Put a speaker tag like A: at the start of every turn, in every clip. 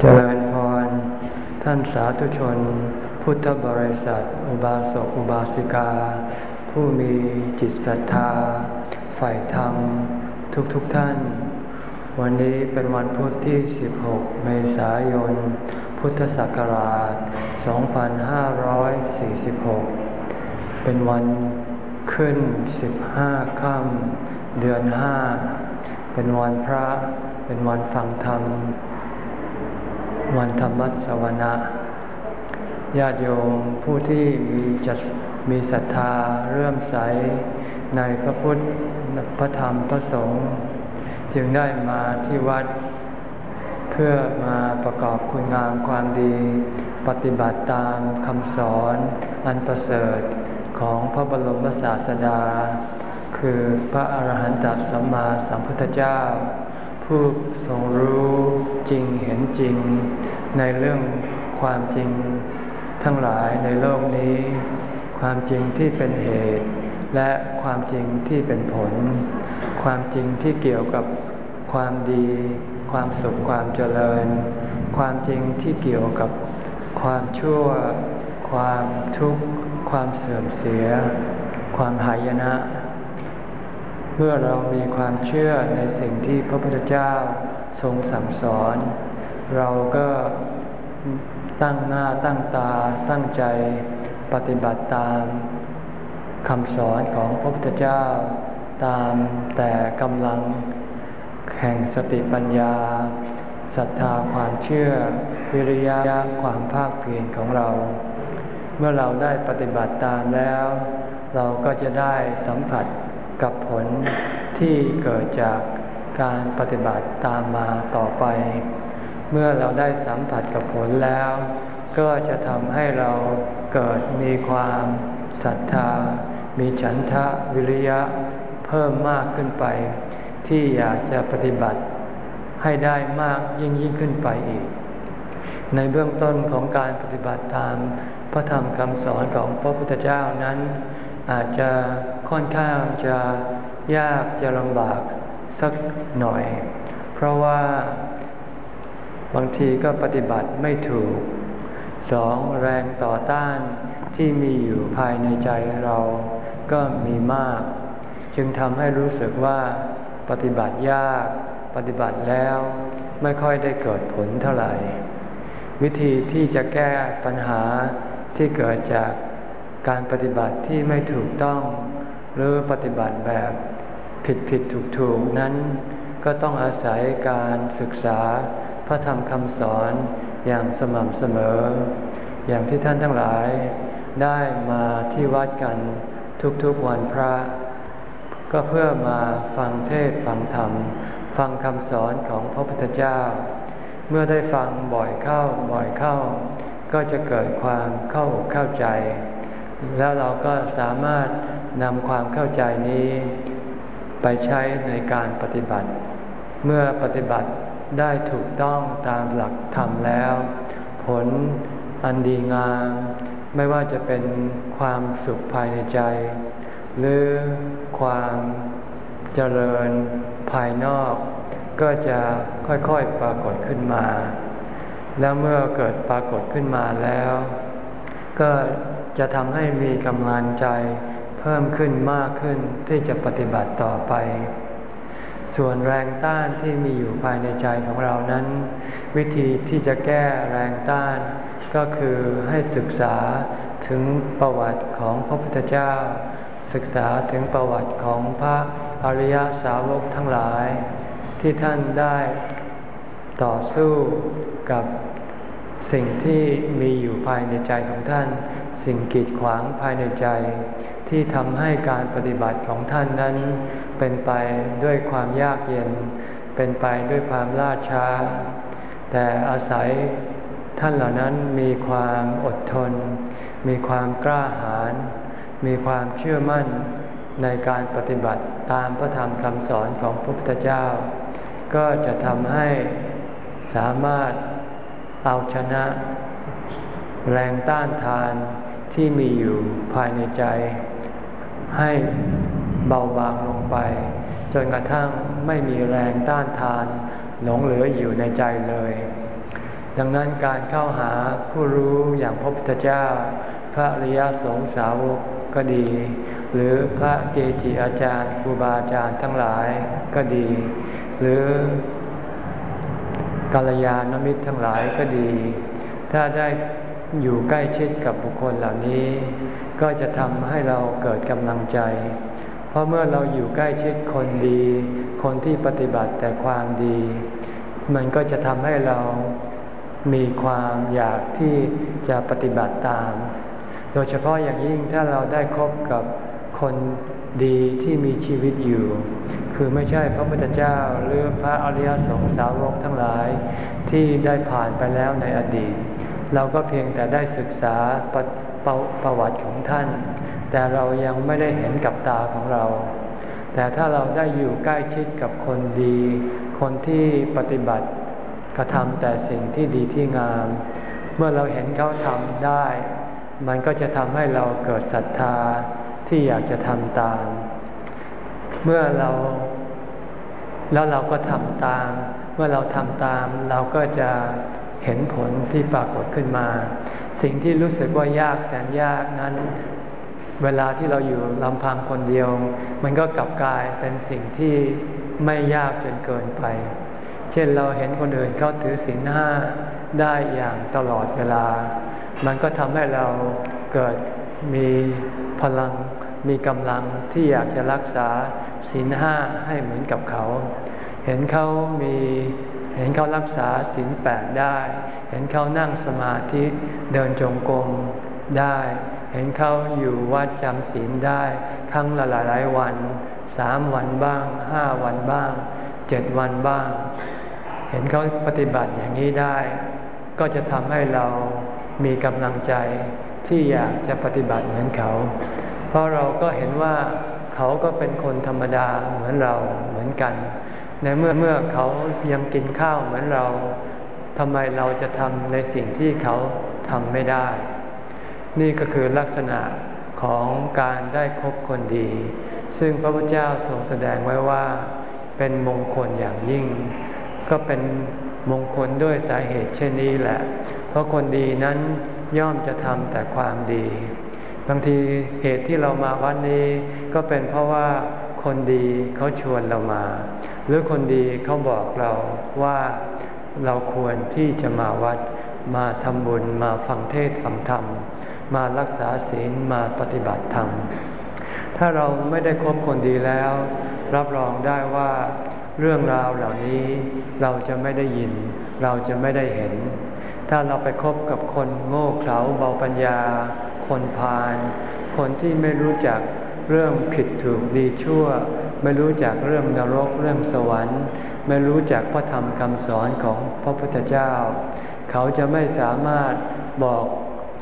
A: เจริญพร ท่านสาธุชน พุทธบริษัท อุบาสกอุบาสิกา ผู้มีจิตศรัทธา ฝ่ายธรรม ทุกๆทท่าน วันนี้เป็นวันพุธที่ 16 เมษายน พุทธศักราช 2546 เป็นวันขึ้น 15 ค่ำเดือน 5 เป็นวันพระ เป็นวันฟังธรรม วันธรรมสวนะญาติโยมผู้ที่มีจัตมีศรัทธาเรื่มใสในพระพุทธพระธรรมพระสงฆ์จึงได้มาที่วัด เพื่อมาประกอบคุณงามความดี ปฏิบัติตามคำสอนอันประเสริฐของพระบรมศาสดา คือพระอรหันตสัมมาสัมพุทธเจ้า ผู้ทรงรู้จริงเห็นจริง ในเรื่องความจริง ทั้งหลายในโลกนี้ ความจริงที่เป็นเหตุ และความจริงที่เป็นผล ความจริงที่เกี่ยวกับความดี ความสุขความเจริญ ความจริงที่เกี่ยวกับความชั่ว ความทุกข์ ความเสื่อมเสีย ความหายนะ เมื่อเรามีความเชื่อในสิ่งที่พระพุทธเจ้าทรงสั่งสอน เราก็ตั้งหน้าตั้งตาตั้งใจปฏิบัติตามคำสอนของพระพุทธเจ้า ตามแต่กำลังแห่งสติปัญญาศรัทธาความเชื่อ วิริยะความภาคเพียรของเรา เมื่อเราได้ปฏิบัติตามแล้ว เราก็จะได้สัมผัส กับผลที่เกิดจากการปฏิบัติตามมาต่อไป เมื่อเราได้สัมผัสกับผลแล้ว ก็จะทำให้เราเกิดมีความศรัทธา มีฉันทะวิริยะเพิ่มมากขึ้นไป ที่อยากจะปฏิบัติให้ได้มากยิ่งยิ่งขึ้นไปอีก ในเบื้องต้นของการปฏิบัติตามพระธรรมคำสอนของพระพุทธเจ้านั้น อาจจะ ค่อนข้างจะยากจะลำบากสักหน่อย เพราะว่าบางทีก็ปฏิบัติไม่ถูกสองแรงต่อต้านที่มีอยู่ภายในใจเราก็มีมาก จึงทำให้รู้สึกว่าปฏิบัติยากปฏิบัติแล้วไม่ค่อยได้เกิดผลเท่าไหร่ วิธีที่จะแก้ปัญหาที่เกิดจากการปฏิบัติที่ไม่ถูกต้อง หรือปฏิบัติแบบผิดผิดถูกถูกนั้น ก็ต้องอาศัยการศึกษาพระธรรมคำสอนอย่างสม่ำเสมอ อย่างที่ท่านทั้งหลายได้มาที่วัดกันทุกๆวันพระ ก็เพื่อมาฟังเทศฟังธรรม ฟังคำสอนของพระพุทธเจ้า เมื่อได้ฟังบ่อยเข้าบ่อยเข้า ก็จะเกิดความเข้าเข้าใจ แล้วเราก็สามารถ นำความเข้าใจนี้ ไปใช้ในการปฏิบัติ เมื่อปฏิบัติได้ถูกต้องตามหลักธรรมแล้ว ผลอันดีงามไม่ว่าจะเป็นความสุขภายในใจ หรือความเจริญภายนอก ก็จะค่อยๆปรากฏขึ้นมา แล้วเมื่อเกิดปรากฏขึ้นมาแล้ว ก็จะทำให้มีกำลังใจ พิ่มขึ้นมากขึ้นที่จะปฏิบัติต่อไป ส่วนแรงต้านที่มีอยู่ภายในใจของเรานั้น วิธีที่จะแก้แรงต้าน ก็คือให้ศึกษาถึงประวัติของพระพุทธเจ้า ศึกษาถึงประวัติของพระอริยสาวกทั้งหลาย ที่ท่านได้ต่อสู้กับสิ่งที่มีอยู่ภายในใจของท่าน สิ่งกีดขวางภายในใจ ที่ทำให้การปฏิบัติของท่านนั้น เป็นไปด้วยความยากเย็น เป็นไปด้วยความล่าช้า แต่อาศัยท่านเหล่านั้นมีความอดทน มีความกล้าหาญมีความเชื่อมั่นในการปฏิบัติตามพระธรรมคำสอนของพระพุทธเจ้า ก็จะทำให้สามารถเอาชนะ แรงต้านทาน ที่มีอยู่ภายในใจ ให้เบาบางลงไป จนกระทั่งไม่มีแรงต้านทานหลงเหลืออยู่ในใจเลย ดังนั้นการเข้าหาผู้รู้อย่างพระพุทธเจ้า พระอริยสงสาวกก็ดี หรือพระเกจิอาจารย์ครูบาอาจารย์ทั้งหลายก็ดี หรือกัลยาณมิตรทั้งหลายก็ดี ถ้าได้ อยู่ใกล้ชิดกับบุคคลเหล่านี้ ก็จะทำให้เราเกิดกำลังใจ เพราะเมื่อเราอยู่ใกล้ชิดคนดี คนที่ปฏิบัติแต่ความดี มันก็จะทำให้เรามีความอยากที่จะปฏิบัติตาม โดยเฉพาะอย่างยิ่งถ้าเราได้คบกับคนดีที่มีชีวิตอยู่ คือไม่ใช่พระพุทธเจ้าหรือพระอริยสงสาวกทั้งหลายที่ได้ผ่านไปแล้วในอดีต เราก็เพียงแต่ได้ศึกษาประประประวัติของท่าน แต่เรายังไม่ได้เห็นกับตาของเรา แต่ถ้าเราได้อยู่ใกล้ชิดกับคนดี คนที่ปฏิบัติกระทำแต่สิ่งที่ดีที่งาม เมื่อเราเห็นเขาทำได้ มันก็จะทำให้เราเกิดศรัทธาที่อยากจะทำตาม เมื่อเราแล้วเราก็ทำตาม เมื่อเราทำตาม เราก็จะ เห็นผลที่ปรากฏขึ้นมา สิ่งที่รู้สึกว่ายากแสนยากนั้น เวลาที่เราอยู่ลำพังคนเดียว มันก็กลับกลายเป็นสิ่งที่ไม่ยากจนเกินไป เช่นเราเห็นคนอื่นเขาถือศีลห้าได้อย่างตลอดเวลา มันก็ทำให้เราเกิดมีพลังมีกำลังที่อยากจะรักษาศีลห้าให้เหมือนกับเขา เห็นเขามี เห็นเขารักษาศีลแปดได้ เห็นเขานั่งสมาธิเดินจงกรมได้ เห็นเขาอยู่วัดจำศีลได้ ครั้งละหลายวันสามวันบ้างห้าวันบ้างเจ็ดวันบ้าง เห็นเขาปฏิบัติอย่างนี้ได้ ก็จะทำให้เรามีกำลังใจที่อยากจะปฏิบัติเหมือนเขา เพราะเราก็เห็นว่าเขาก็เป็นคนธรรมดาเหมือนเราเหมือนกัน ในเมื่อเมื่อเขายังกินข้าวเหมือนเราทำไมเราจะทำในสิ่งที่เขาทำไม่ได้ นี่ก็คือลักษณะของการได้คบคนดี ซึ่งพระพุทธเจ้าทรงแสดงไว้ว่า เป็นมงคลอย่างยิ่ง ก็เป็นมงคลด้วยสาเหตุเช่นนี้แหละ เพราะคนดีนั้นย่อมจะทำแต่ความดี บางทีเหตุที่เรามาวัดนี้ ก็เป็นเพราะว่าคนดีเขาชวนเรามา หรือคนดีเขาบอกเราว่าเราควรที่จะมาวัด มาทำบุญมาฟังเทศฟังธรรม มารักษาศีลมาปฏิบัติธรรม ถ้าเราไม่ได้คบคนดีแล้ว รับรองได้ว่าเรื่องราวเหล่านี้เราจะไม่ได้ยิน เราจะไม่ได้เห็น ถ้าเราไปคบกับคนโง่เขลาเบาปัญญา คนพาลคนที่ไม่รู้จักเรื่องผิดถูกดีชั่ว ไม่รู้จักเรื่องนรกเรื่องสวรรค์ ไม่รู้จักพระธรรมคำสอนของพระพุทธเจ้า เขาจะไม่สามารถบอก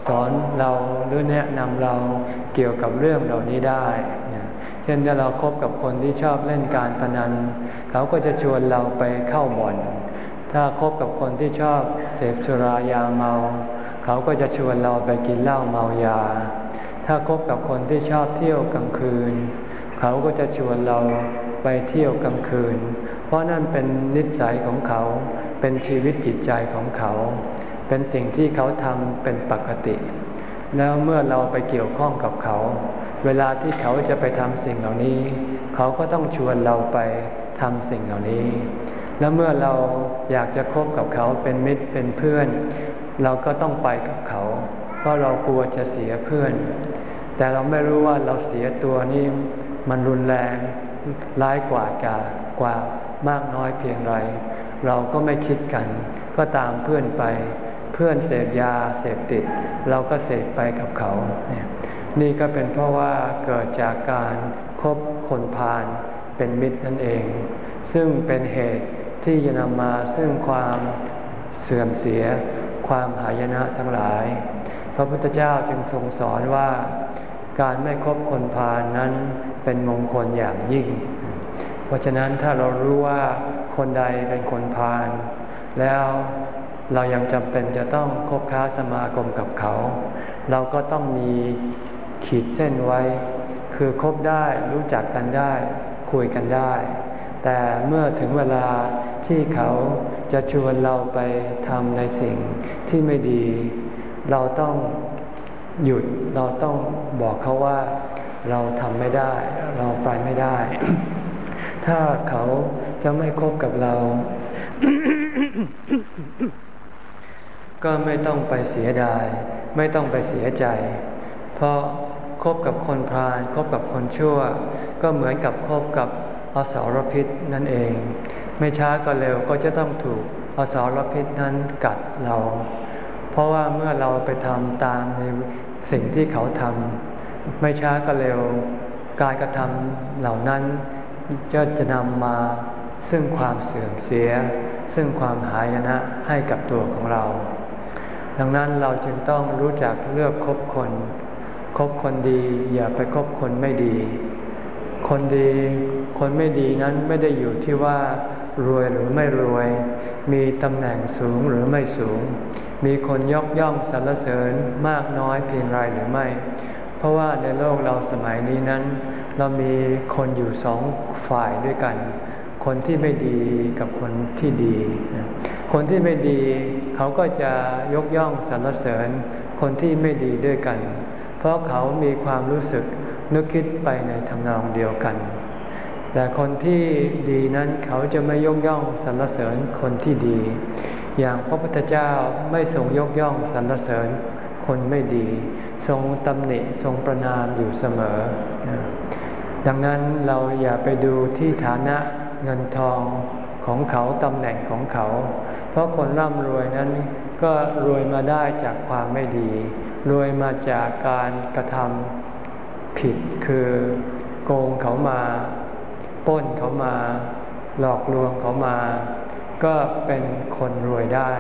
A: สอนเราหรือแนะนำเราเกี่ยวกับเรื่องเหล่านี้ได้เช่นถ้าเราครบกับคนที่ชอบเล่นการพนัน เขาก็จะชวนเราไปเข้าบ่อน ถ้าคบกับคนที่ชอบเสพสุรายาเมา เขาก็จะชวนเราไปกินเหล้าเมายา ถ้าคบกับคนที่ชอบเที่ยวกลางคืน เขาก็จะชวนเราไปเที่ยวกลางคืน เพราะนั่นเป็นนิสัยของเขา เป็นชีวิตจิตใจของเขา เป็นสิ่งที่เขาทำเป็นปกติ แล้วเมื่อเราไปเกี่ยวข้องกับเขา เวลาที่เขาจะไปทำสิ่งเหล่านี้ เขาก็ต้องชวนเราไปทำสิ่งเหล่านี้ แล้วเมื่อเราอยากจะคบกับเขาเป็นมิตรเป็นเพื่อน เราก็ต้องไปกับเขา เพราะเรากลัวจะเสียเพื่อน แต่เราไม่รู้ว่าเราเสียตัวนี้ มันรุนแรงร้ายกว่ากากว่ามากน้อยเพียงไร เราก็ไม่คิดกัน ก็ตามเพื่อนไป เพื่อนเสพยาเสพติด เราก็เสพไปกับเขาเนี่ยนี่ก็เป็นเพราะว่าเกิดจากการคบคนพาลเป็นมิตรนั่นเอง ซึ่งเป็นเหตุที่จะนำมาซึ่งความเสื่อมเสียความหายนะทั้งหลาย พระพุทธเจ้าจึงทรงสอนว่า การไม่คบคนพาลนนั้น เป็นมงคลอย่างยิ่ง เพราะฉะนั้นถ้าเรารู้ว่าคนใดเป็นคนพาลแล้วเรายังจำเป็นจะต้องคบค้าสมาคมกับเขา เราก็ต้องมีขีดเส้นไว้ คือคบได้รู้จักกันได้ คุยกันได้ แต่เมื่อถึงเวลาที่เขาจะชวนเราไปทำในสิ่งที่ไม่ดี เราต้องหยุดเราต้องบอกเขาว่า เราทำไม่ได้ เราไปไม่ได้ ถ้าเขาจะไม่คบกับเรา ก็ไม่ต้องไปเสียดาย ไม่ต้องไปเสียใจ เพราะคบกับคนพาลคบกับคนชั่ว ก็เหมือนกับคบกับอสารพิษนั่นเอง ไม่ช้าก็เร็วก็จะต้องถูกอสารพิษนั้นกัดเรา เพราะว่าเมื่อเราไปทำตามในสิ่งที่เขาทำ ไม่ช้าก็เร็ว การกระทำเหล่านั้นจะจะนำมาซึ่งความเสื่อมเสีย ซึ่งความหายนะให้กับตัวของเรา ดังนั้นเราจึงต้องรู้จักเลือกคบคน คบคนดีอย่าไปคบคนไม่ดี คนดีคนไม่ดีนั้นไม่ได้อยู่ที่ว่ารวยหรือไม่รวย มีตำแหน่งสูงหรือไม่สูง มีคนยกย่องสรรเสริญมากน้อยเพียงไรหรือไม่ ราะว่าในโลกเราสมัยนี้นั้น เรามีคนอยู่สองฝ่ายด้วยกัน คนที่ไม่ดีกับคนที่ดี คนที่ไม่ดีเขาก็จะยกย่องสรรเสริญคนที่ไม่ดีด้วยกัน เพราะเขามีความรู้สึกนึกคิดไปในทำนองเดียวกัน แต่คนที่ดีนั้นเขาจะไม่ยกย่องสรรเสริญคนที่ดี อย่างพระพุทธเจ้าไม่ทรงยกย่องสรรเสริญคนไม่ดี ทรงตำหนิทรงประนามอยู่เสมอ ดังนั้นเราอย่าไปดูที่ฐานะเงินทองของเขาตำแหน่งของเขา เพราะคนร่ำรวยนั้นก็รวยมาได้จากความไม่ดี รวยมาจากการกระทำผิดคือโกงเขามาป้นเขามา หลอกลวงเขามา ก็เป็นคนรวยได้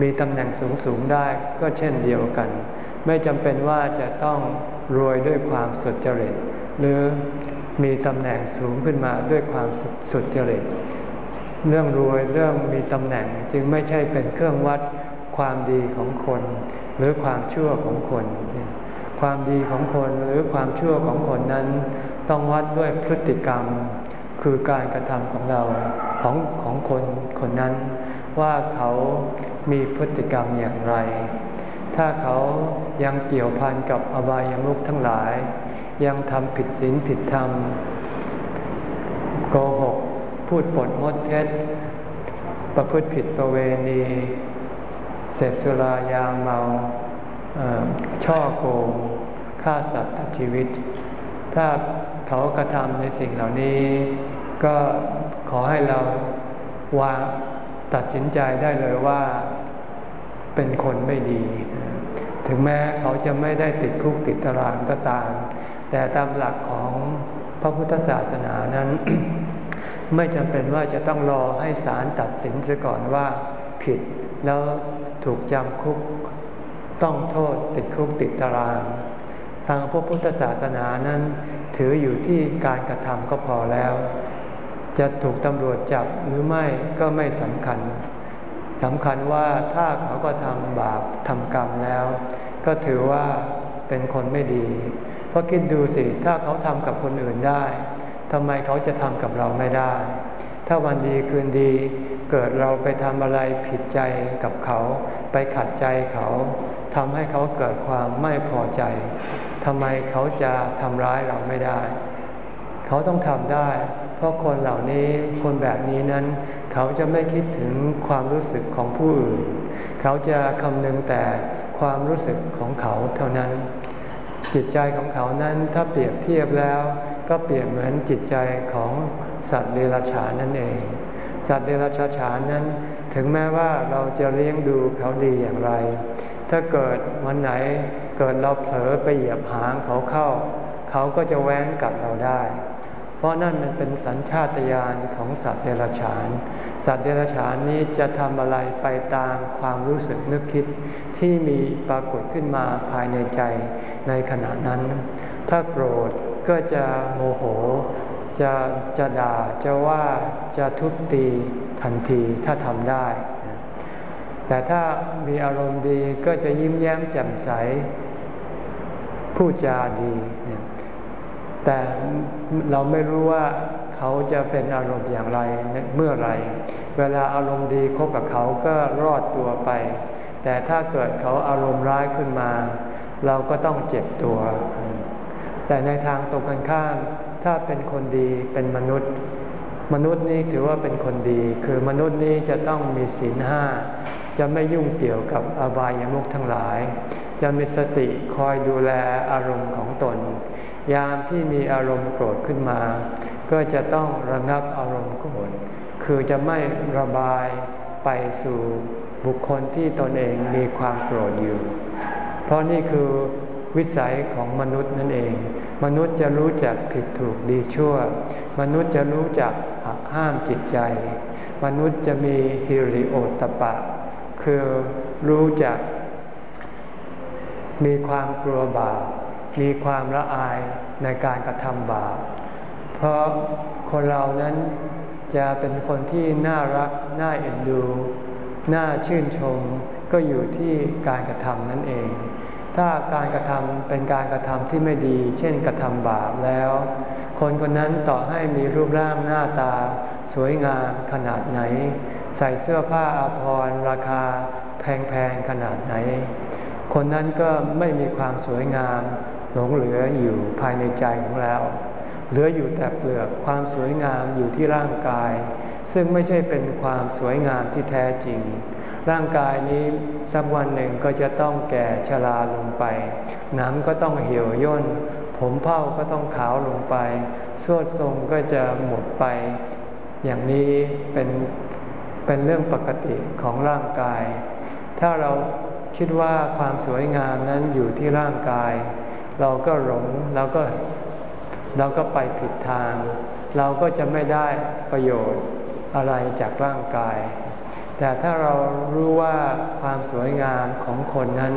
A: มีตำแหน่งสูงสูงได้ก็เช่นเดียวกัน ไม่จำเป็นว่าจะต้องรวยด้วยความสุจริต หรือมีตำแหน่งสูงขึ้นมาด้วยความสุจริต เรื่องรวยเรื่องมีตำแหน่งจึงไม่ใช่เป็นเครื่องวัดความดีของคน หรือความชั่วของคน ความดีของคนหรือความชั่วของคนนั้น ต้องวัดด้วยพฤติกรรม คือการกระทำของเราของของคนคนนั้น ว่าเขามีพฤติกรรมอย่างไร ถ้าเขายังเกี่ยวพันกับอบายามุขทั้งหลาย ยังทำผิดศีลผิดธรรม โกหก พูดปดมดเท็จ ประพฤติผิดประเวณี เสพสุรายาเมาช่อโกงฆ่าสัตว์ชีวิต ถ้าเขากระทำในสิ่งเหล่านี้ ก็ขอให้เราวางตัดสินใจได้เลยว่า เป็นคนไม่ดี ถึงแม้เขาจะไม่ได้ติดคุกติดตารางก็ตาม แต่ตามหลักของพระพุทธศาสนานั้น ไม่จำเป็นว่าจะต้องรอให้ศาลตัดสินเสียก่อนว่าผิดแล้วถูกจำคุกต้องโทษติดคุกติดตาราง ทางพระพุทธศาสนานั้น ถืออยู่ที่การกระทำก็พอแล้ว จะถูกตำรวจจับหรือไม่ก็ไม่สำคัญ สำคัญว่าถ้าเขาก็ทำบาปทำกรรมแล้ว ก็ถือว่าเป็นคนไม่ดี เพราะคิดดูสิถ้าเขาทำกับคนอื่นได้ทำไมเขาจะทำกับเราไม่ได้ ถ้าวันดีคืนดี เกิดเราไปทำอะไรผิดใจกับเขา ไปขัดใจเขาทำให้เขาเกิดความไม่พอใจทำไมเขาจะทำร้ายเราไม่ได้ เขาต้องทำได้ เพราะคนเหล่านี้คนแบบนี้นั้น เขาจะไม่คิดถึงความรู้สึกของผู้อื่น เขาจะคำนึงแต่ความรู้สึกของเขาเท่านั้น จิตใจของเขานั้นถ้าเปรียบเทียบแล้ว ก็เปรียบเหมือนจิตใจของสัตว์เดรัจฉานนั่นเอง สัตว์เดรัจฉานนั้น ถึงแม้ว่าเราจะเลี้ยงดูเขาดีอย่างไร ถ้าเกิดวันไหนเกิดเราเผลอไปเหยียบหางเขาเข้า เขาก็จะแว้งกัดเราได้ เพราะนั่นมันเป็นสัญชาตญาณของสัตว์เดรัจฉาน สัตว์เดรัจฉานนี้จะทำอะไรไปตามความรู้สึกนึกคิดที่มีปรากฏขึ้นมาภายในใจในขณะนั้น ถ้าโกรธก็จะโมโห จะจะด่าจะว่าจะทุบตีทันทีถ้าทำได้ แต่ถ้ามีอารมณ์ดีก็จะยิ้มแย้มแจ่มใสพูดจาดี แต่เราไม่รู้ว่าเขาจะเป็นอารมณ์อย่างไรเมื่อไรเวลาอารมณ์ดีคบกับเขาก็รอดตัวไป แต่ถ้าเกิดเขาอารมณ์ร้ายขึ้นมา เราก็ต้องเจ็บตัว แต่ในทางตรงกันข้าม ถ้าเป็นคนดีเป็นมนุษย์ มนุษย์นี้ถือว่าเป็นคนดี คือมนุษย์นี้จะต้องมีศีลห้าจะไม่ยุ่งเกี่ยวกับอบายามุขทั้งหลาย จะมีสติคอยดูแลอารมณ์ของตน ยามที่มีอารมณ์โกรธขึ้นมา ก็จะต้องระงับอารมณ์โกรธ คือจะไม่ระบายไปสู่บุคคลที่ตนเองมีความโกรธอยู่ เพราะนี่คือวิสัยของมนุษย์นั่นเอง มนุษย์จะรู้จักผิดถูกดีชั่ว มนุษย์จะรู้จักหักห้ามจิตใจ มนุษย์จะมีฮิริโอตปะ คือรู้จัก มีความกลัวบาป มีความละอายในการกระทำบาป เพราะคนเรานั้นจะเป็นคนที่น่ารัก น่าเอ็นดู น่าชื่นชม ก็อยู่ที่การกระทำนั่นเอง ถ้าการกระทำเป็นการกระทำที่ไม่ดี เช่นกระทำบาปแล้ว คนคนนั้นต่อให้มีรูปร่างหน้าตา สวยงามขนาดไหน ใส่เสื้อผ้าอาภรณ์ราคาแพงๆขนาดไหน คนนั้นก็ไม่มีความสวยงาม หลงเหลืออยู่ภายในใจของเราเหลืออยู่แต่เปลือกความสวยงามอยู่ที่ร่างกาย ซึ่งไม่ใช่เป็นความสวยงามที่แท้จริง ร่างกายนี้สักวันหนึ่งก็จะต้องแก่ชราลงไป หนังก็ต้องเหี่ยวย่น ผมเผ้าก็ต้องขาวลงไปสวดทรงก็จะหมดไป อย่างนี้เป็นเป็นเรื่องปกติของร่างกาย ถ้าเราคิดว่าความสวยงามนั้นอยู่ที่ร่างกาย เราก็หลงเราก็เราก็ไปผิดทาง เราก็จะไม่ได้ประโยชน์อะไรจากร่างกาย แต่ถ้าเรารู้ว่าความสวยงามของคนนั้น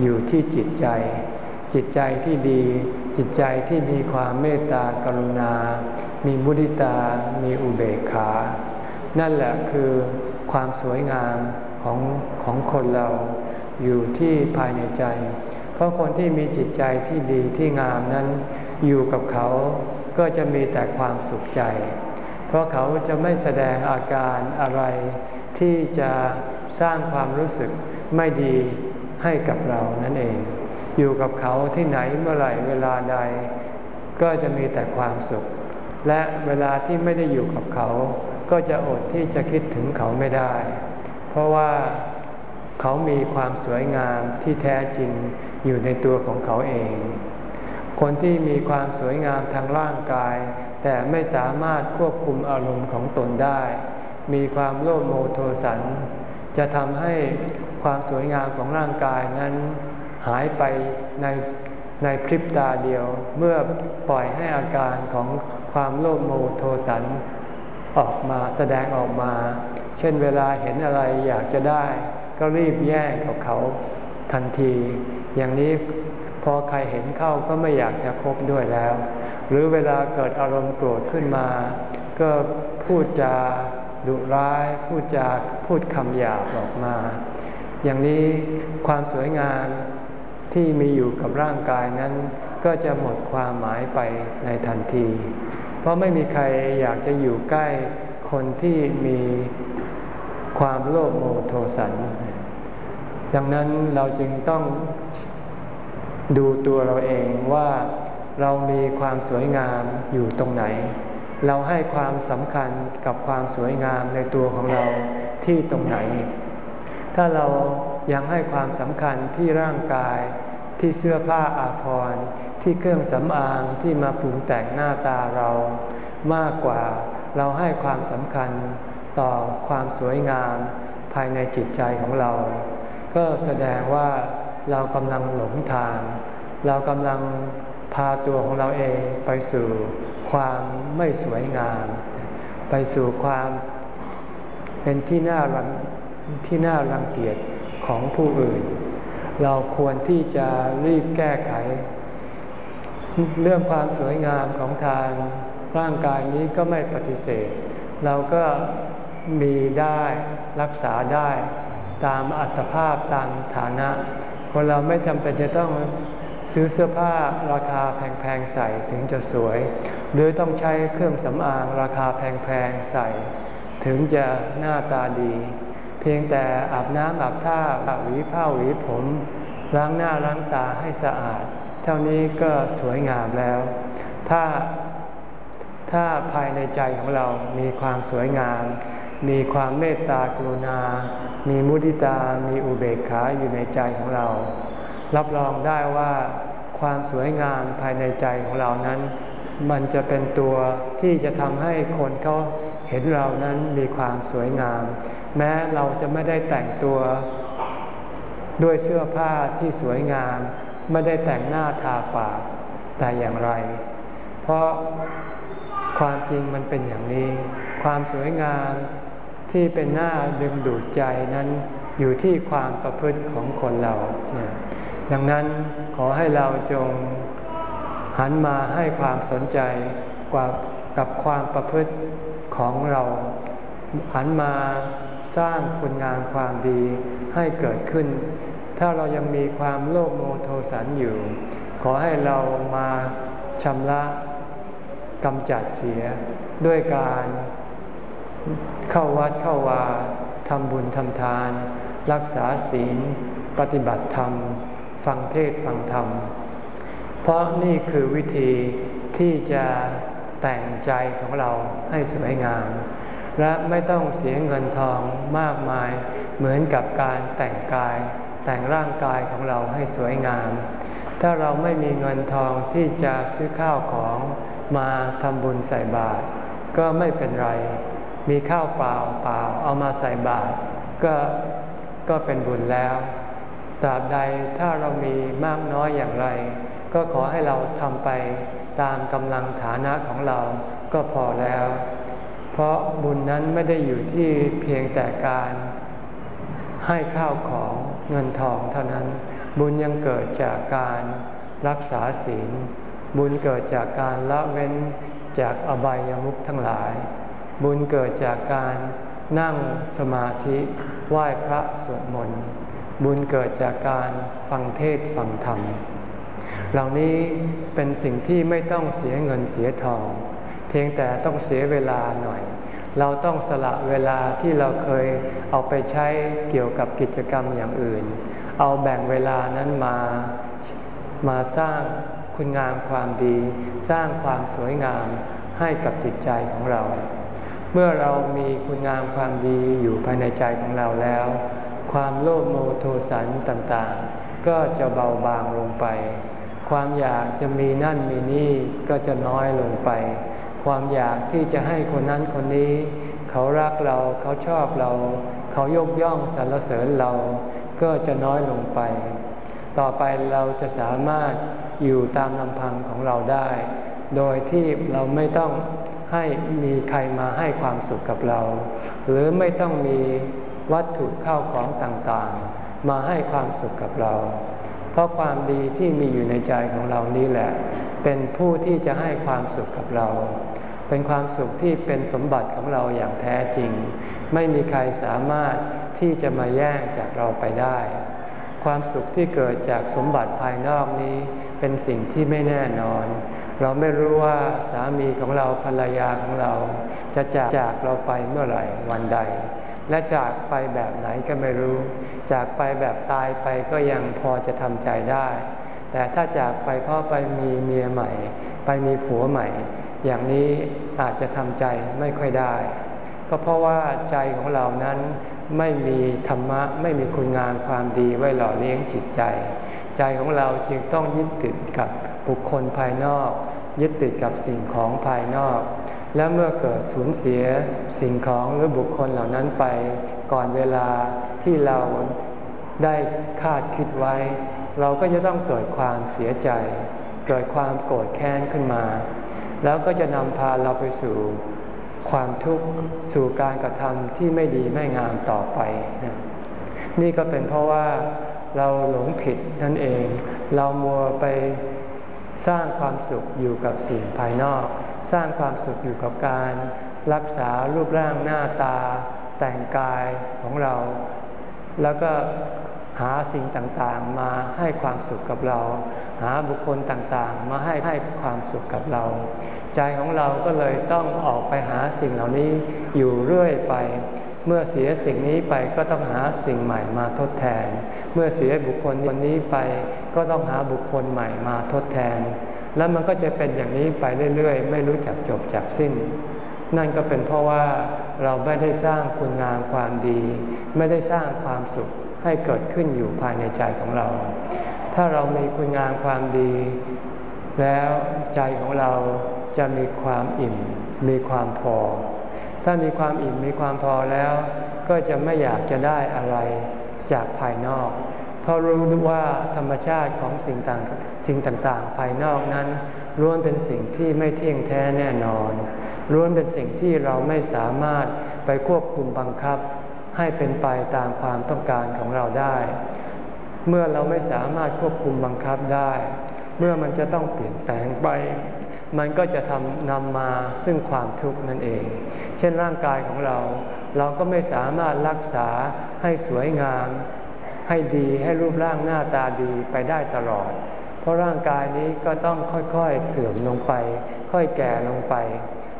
A: อยู่ที่จิตใจ จิตใจที่ดี จิตใจที่มีความเมตตากรุณา มีมุทิตา มีอุเบกขา นั่นแหละคือความสวยงามของของคนเราอยู่ที่ภายในใจ เพราะคนที่มีจิตใจที่ดีที่งามนั้นอยู่กับเขาก็จะมีแต่ความสุขใจ เพราะเขาจะไม่แสดงอาการอะไร ที่จะสร้างความรู้สึกไม่ดีให้กับเรานั่นเอง อยู่กับเขาที่ไหนเมื่อไหร่เวลาใด ก็จะมีแต่ความสุข และเวลาที่ไม่ได้อยู่กับเขา ก็จะอดที่จะคิดถึงเขาไม่ได้ เพราะว่า เขามีความสวยงามที่แท้จริงอยู่ในตัวของเขาเอง คนที่มีความสวยงามทางร่างกาย แต่ไม่สามารถควบคุมอารมณ์ของตนได้ มีความโลภโมโทสัน จะทำให้ความสวยงามของร่างกายนั้นหายไปในในพริบตาเดียวเมื่อปล่อยให้อาการของความโลภโมโทสันออกมาแสดงออกมา เช่นเวลาเห็นอะไรอยากจะได้ ก็รีบแย่งกับเขาทันที อย่างนี้พอใครเห็นเข้าก็ไม่อยากจะคบด้วยแล้ว หรือเวลาเกิดอารมณ์โกรธขึ้นมา ก็พูดจาดุร้ายพูดจาพูดคำหยาบออกมา อย่างนี้ความสวยงามที่มีอยู่กับร่างกายนั้น ก็จะหมดความหมายไปในทันที เพราะไม่มีใครอยากจะอยู่ใกล้คนที่มีความโลภโมโทสัน ดังนั้นเราจึงต้องดูตัวเราเองว่าเรามีความสวยงามอยู่ตรงไหน เราให้ความสำคัญกับความสวยงามในตัวของเราที่ตรงไหน ถ้าเรายังให้ความสำคัญที่ร่างกายที่เสื้อผ้าอาภรณ์ที่เครื่องสำอางที่มาปรุงแต่งหน้าตาเรา มากกว่าเราให้ความสำคัญต่อความสวยงามภายในจิตใจของเรา ก็แสดงว่าเรากำลังหลงทาง เรากำลังพาตัวของเราเองไปสู่ความไม่สวยงาม ไปสู่ความเป็นที่น่ารังที่น่ารังเกียจของผู้อื่น เราควรที่จะรีบแก้ไข เรื่องความสวยงามของทางร่างกายนี้ก็ไม่ปฏิเสธ เราก็มีได้รักษาได้ ตามอัตภาพตามฐานะ คนเราไม่จำเป็นจะต้องซื้อเสื้อผ้าราคาแพงๆใส่ถึงจะสวย หรือต้องใช้เครื่องสำอางราคาแพงๆใส่ ถึงจะหน้าตาดี เพียงแต่อาบน้ำอาบท่าหวีผ้าหวีผม ล้างหน้าล้างตาให้สะอาด เท่านี้ก็สวยงามแล้ว ถ้าถ้าภายในใจของเรามีความสวยงาม มีความเมตตากรุณา มีมุทิตา มีอุเบกขาอยู่ในใจของเรา รับรองได้ว่าความสวยงามภายในใจของเรานั้น มันจะเป็นตัวที่จะทำให้คนเขาเห็นเรานั้นมีความสวยงาม แม้เราจะไม่ได้แต่งตัวด้วยเสื้อผ้าที่สวยงาม ไม่ได้แต่งหน้าทาปากแต่อย่างไร เพราะความจริงมันเป็นอย่างนี้ ความสวยงาม ที่เป็นหน้าดึงดูดใจนั้นอยู่ที่ความประพฤติของคนเราเนี่ยดังนั้นขอให้เราจงหันมาให้ความสนใจกว่ากับความประพฤติของเรา หันมาสร้างคุณงามความดีให้เกิดขึ้น ถ้าเรายังมีความโลภโมโทสันอยู่ ขอให้เรามาชำระกำจัดเสียด้วยการ เข้าวัดเข้าวาทำบุญทำทาน รักษาศีล ปฏิบัติธรรม ฟังเทศฟังธรรม เพราะนี่คือวิธีที่จะแต่งใจของเราให้สวยงาม และไม่ต้องเสียเงินทองมากมาย เหมือนกับการแต่งกายแต่งร่างกายของเราให้สวยงาม ถ้าเราไม่มีเงินทองที่จะซื้อข้าวของมาทำบุญใส่บาตรก็ไม่เป็นไร มีข้าวเปล่าเปล่าเอามาใส่บาตรก็ก็เป็นบุญแล้วตราบใดถ้าเรามีมากน้อยอย่างไร ก็ขอให้เราทำไปตามกำลังฐานะของเราก็พอแล้ว เพราะบุญนั้นไม่ได้อยู่ที่เพียงแต่การ ให้ข้าวของเงินทองเท่านั้น บุญยังเกิดจากการรักษาศีล บุญเกิดจากการละเว้นจากอบายามุขทั้งหลาย บุญเกิดจากการนั่งสมาธิไหว้พระสวดมนต์บุญเกิดจากการฟังเทศฟังธรรม เหล่านี้เป็นสิ่งที่ไม่ต้องเสียเงินเสียทอง เพียงแต่ต้องเสียเวลาหน่อย เราต้องสละเวลาที่เราเคยเอาไปใช้เกี่ยวกับกิจกรรมอย่างอื่น เอาแบ่งเวลานั้นมามาสร้างคุณงามความดี สร้างความสวยงามให้กับจิตใจของเรา เมื่อเรามีคุณงามความดีอยู่ภายในใจของเราแล้ว ความโลภโมโทสันต่างๆ ก็จะเบาบางลงไป ความอยากจะมีนั่นมีนี่ก็จะน้อยลงไป ความอยากที่จะให้คนนั้นคนนี้ เขารักเราเขาชอบเรา เขายกย่องสรรเสริญเราก็จะน้อยลงไป ต่อไปเราจะสามารถอยู่ตามลำพังของเราได้ โดยที่เราไม่ต้อง ให้มีใครมาให้ความสุขกับเรา หรือไม่ต้องมีวัตถุเข้าของต่างๆ มาให้ความสุขกับเรา เพราะความดีที่มีอยู่ในใจของเรานี้แหละ เป็นผู้ที่จะให้ความสุขกับเรา เป็นความสุขที่เป็นสมบัติของเราอย่างแท้จริง ไม่มีใครสามารถที่จะมาแย่งจากเราไปได้ ความสุขที่เกิดจากสมบัติภายนอกนี้ เป็นสิ่งที่ไม่แน่นอน เราไม่รู้ว่าสามีของเราภรรยาของเรา จะจากจากเราไปเมื่อไหร่วันใด และจากไปแบบไหนก็ไม่รู้ จากไปแบบตายไปก็ยังพอจะทำใจได้ แต่ถ้าจากไปเพราะไปมีเมียใหม่ ไปมีผัวใหม่ อย่างนี้อาจจะทำใจไม่ค่อยได้ ก็เพราะว่าใจของเรานั้นไม่มีธรรมะไม่มีคุณงามความดีไว้หล่อเลี้ยงจิตใจ ใจของเราจึงต้องยึดติดกับ บุคคลภายนอก ยึดติดกับสิ่งของภายนอก และเมื่อเกิดสูญเสียสิ่งของหรือบุคคลเหล่านั้นไป ก่อนเวลาที่เราได้คาดคิดไว้ เราก็จะต้องเกิดความเสียใจ เกิดความโกรธแค้นขึ้นมา แล้วก็จะนำพาเราไปสู่ความทุกข์สู่การกระทำที่ไม่ดีไม่งามต่อไป นี่ก็เป็นเพราะว่าเราหลงผิดนั่นเอง เรามัวไป สร้างความสุขอยู่กับสิ่งภายนอก สร้างความสุขอยู่กับการ รักษารูปร่างหน้าตา แต่งกายของเรา แล้วก็หาสิ่งต่างๆ มาให้ความสุขกับเรา หาบุคคลต่างๆ มาให้ให้ความสุขกับเรา ใจของเราก็เลยต้องออกไปหาสิ่งเหล่านี้อยู่เรื่อยไป เมื่อเสียสิ่งนี้ไปก็ต้องหาสิ่งใหม่มาทดแทน เมื่อเสียบุคคลคนนี้ไป ก็ต้องหาบุคคลใหม่มาทดแทน แล้วมันก็จะเป็นอย่างนี้ไปเรื่อยๆ ไม่รู้จักจบจักสิ้น นั่นก็เป็นเพราะว่าเราไม่ได้สร้างคุณงามความดี ไม่ได้สร้างความสุขให้เกิดขึ้นอยู่ภายในใจของเรา ถ้าเรามีคุณงามความดี แล้วใจของเราจะมีความอิ่ม มีความพอ ถ้ามีความอิ่มมีความพอแล้ว ก็จะไม่อยากจะได้อะไรจากภายนอก เพราะรู้ว่าธรรมชาติของสิ่งต่างสิ่งต่างๆ ภายนอกนั้นล้วนเป็นสิ่งที่ไม่เที่ยงแท้แน่นอนล้วนเป็นสิ่งที่เราไม่สามารถไปควบคุมบังคับ ให้เป็นไปตามความต้องการของเราได้ เมื่อเราไม่สามารถควบคุมบังคับได้ เมื่อมันจะต้องเปลี่ยนแปลงไป มันก็จะทำนำมาซึ่งความทุกข์นั่นเอง เช่นร่างกายของเรา เราก็ไม่สามารถรักษาให้สวยงาม ให้ดีให้รูปร่างหน้าตาดีไปได้ตลอด เพราะร่างกายนี้ก็ต้องค่อยๆเสื่อมลงไป ค่อยแก่ลงไป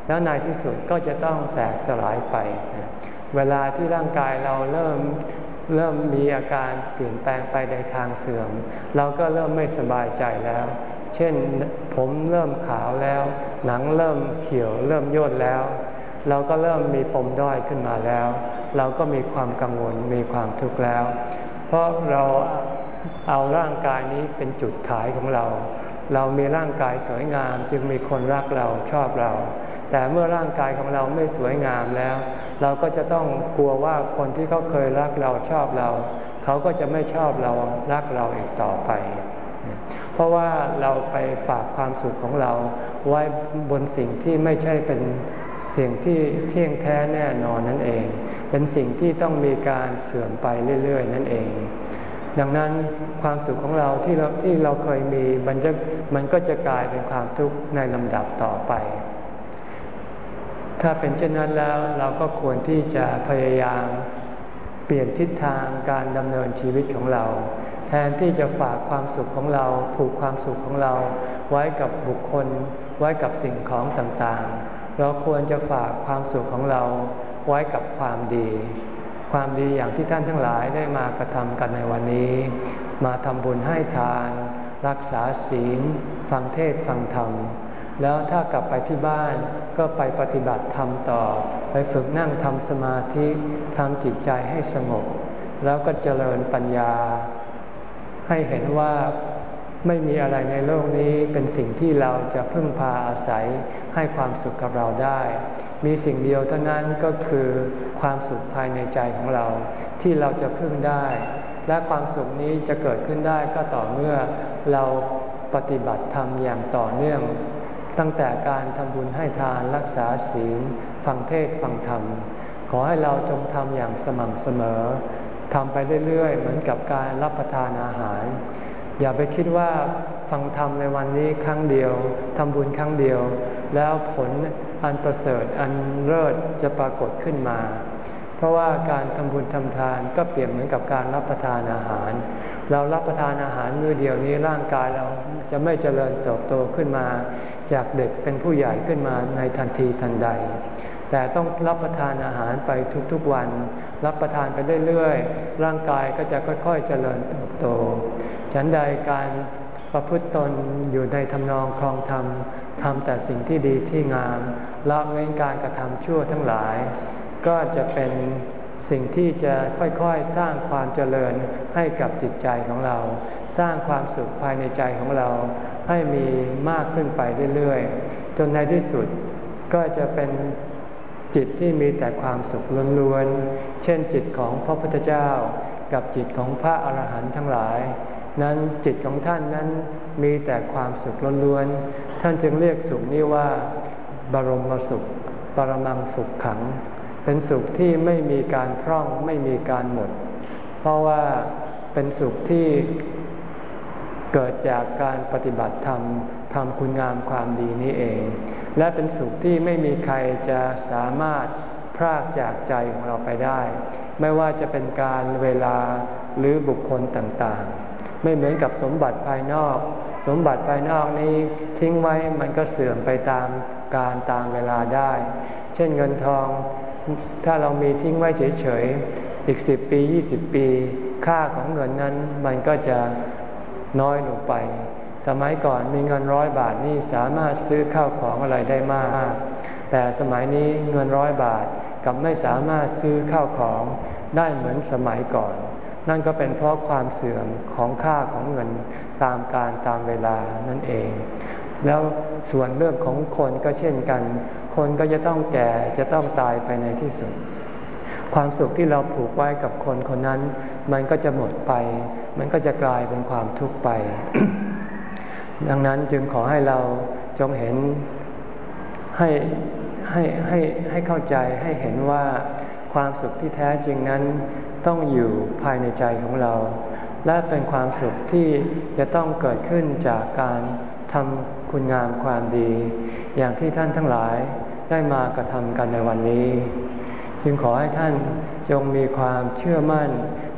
A: แล้วในที่สุดก็จะต้องแตกสลายไป เวลาที่ร่างกายเราเริ่มเริ่มมีอาการเปลี่ยนแปลงไปในทางเสื่อม เราก็เริ่มไม่สบายใจแล้ว เช่นผมเริ่มขาวแล้ว หนังเริ่มเขียวเริ่มย่นแล้ว เราก็เริ่มมีปมด้อยขึ้นมาแล้ว เราก็มีความกังวลมีความทุกข์แล้ว เพราะเราเอาร่างกายนี้เป็นจุดขายของเรา เรามีร่างกายสวยงามจึงมีคนรักเราชอบเรา แต่เมื่อร่างกายของเราไม่สวยงามแล้ว เราก็จะต้องกลัวว่าคนที่เขาเคยรักเราชอบเรา เขาก็จะไม่ชอบเรารักเราอีกต่อไป เพราะว่าเราไปฝากความสุขของเราไว้บนสิ่งที่ไม่ใช่เป็น สิ่งที่เที่ยงแท้แน่นอนนั่นเอง เป็นสิ่งที่ต้องมีการเสื่อมไปเรื่อย ๆ นั่นเอง ดังนั้นความสุขของเราที่เราที่เราเคยมีมันจะมันก็จะกลายเป็นความทุกข์ในลำดับต่อไป ถ้าเป็นเช่นนั้นแล้วเราก็ควรที่จะพยายามเปลี่ยนทิศทางการดำเนินชีวิตของเรา แทนที่จะฝากความสุขของเรา ผูกความสุขของเรา ไว้กับบุคคล ไว้กับสิ่งของต่างๆ เราควรจะฝากความสุขของเราไว้กับความดี ความดีอย่างที่ท่านทั้งหลายได้มากระทำกันในวันนี้ มาทำบุญให้ทาน รักษาศีล ฟังเทศฟังธรรม แล้วถ้ากลับไปที่บ้านก็ไปปฏิบัติธรรมต่อ ไปฝึกนั่งทำสมาธิทำจิตใจให้สงบ แล้วก็เจริญปัญญา ให้เห็นว่าไม่มีอะไรในโลกนี้เป็นสิ่งที่เราจะพึ่งพาอาศัย ให้ความสุขกับเราได้ มีสิ่งเดียวเท่านั้นก็คือความสุขภายในใจของเรา ที่เราจะพึ่งได้ และความสุขนี้จะเกิดขึ้นได้ก็ต่อเมื่อเราปฏิบัติธรรมอย่างต่อเนื่อง ตั้งแต่การทำบุญให้ทานรักษาศีล ฟังเทศฟังธรรม ขอให้เราจงทำอย่างสม่ำเสมอทำไปเรื่อยๆ เหมือนกับการรับประทานอาหาร อย่าไปคิดว่าฟังธรรมในวันนี้ครั้งเดียวทำบุญครั้งเดียว แล้วผลอันประเสริฐอันเลิศจะปรากฏขึ้นมา เพราะว่าการทำบุญทำทานก็เปรียบเหมือนกับการรับประทานอาหาร เรารับประทานอาหารมื้อเดียวนี้ร่างกายเราจะไม่เจริญเติบโตขึ้นมา จากเด็กเป็นผู้ใหญ่ขึ้นมาในทันทีทันใด แต่ต้องรับประทานอาหารไปทุกๆวัน รับประทานไปเรื่อยๆร่างกายก็จะค่อยๆเจริญเติบโต ฉันใดการประพฤติตนอยู่ในทำนองคลองธรรมทำแต่สิ่งที่ดีที่งามละเว้นการกระทำชั่วทั้งหลาย ก็จะเป็นสิ่งที่จะค่อยๆสร้างความเจริญให้กับจิตใจของเรา สร้างความสุขภายในใจของเรา ให้มีมากขึ้นไปเรื่อยๆ จนในที่สุดก็จะเป็นจิตที่มีแต่ความสุขล้วนๆ เช่นจิตของพระพุทธเจ้า กับจิตของพระอรหันต์ทั้งหลาย นั้นจิตของท่านนั้นมีแต่ความสุขล้วนๆ ท่านจึงเรียกสุขนี้ว่าบรมสุข ปรมังสุขขัง เป็นสุขที่ไม่มีการพร่องไม่มีการหมด เพราะว่าเป็นสุขที่เกิดจากการปฏิบัติธรรมทำคุณงามความดีนี้เอง และเป็นสุขที่ไม่มีใครจะสามารถพรากจากใจของเราไปได้ ไม่ว่าจะเป็นการเวลาหรือบุคคลต่างๆ ไม่เหมือนกับสมบัติภายนอก สมบัติภายนอกนี้ทิ้งไว้มันก็เสื่อมไปตามการตามเวลาได้ เช่นเงินทอง ถ้าเรามีทิ้งไว้เฉยๆ อีกสิบปียี่สิบปี ค่าของเงินนั้นมันก็จะน้อยลงไป สมัยก่อนมีเงินร้อยบาทนี่สามารถซื้อข้าวของอะไรได้มาก แต่สมัยนี้เงินร้อยบาทกับไม่สามารถซื้อข้าวของได้เหมือนสมัยก่อน นั่นก็เป็นเพราะความเสื่อมของค่าของเงินตามการตามเวลานั่นเอง แล้วส่วนเรื่องของคนก็เช่นกัน คนก็จะต้องแก่จะต้องตายไปในที่สุด ความสุขที่เราผูกไว้กับคนคนนั้น มันก็จะหมดไป มันก็จะกลายเป็นความทุกข์ไป ดังนั้นจึงขอให้เราจงเห็นให้ให้ให้ให้เข้าใจให้เห็นว่าความสุขที่แท้จริงนั้น ต้องอยู่ภายในใจของเรา และเป็นความสุขที่จะต้องเกิดขึ้นจากการทำคุณงามความดี อย่างที่ท่านทั้งหลายได้มากระทำกันในวันนี้ จึงขอให้ท่านจงมีความเชื่อมั่น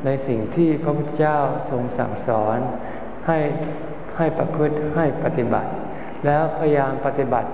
A: ในสิ่งที่พระพุทธเจ้าทรงสั่งสอน ให้ให้ประพฤติให้ปฏิบัติ แล้วพยายามปฏิบัติ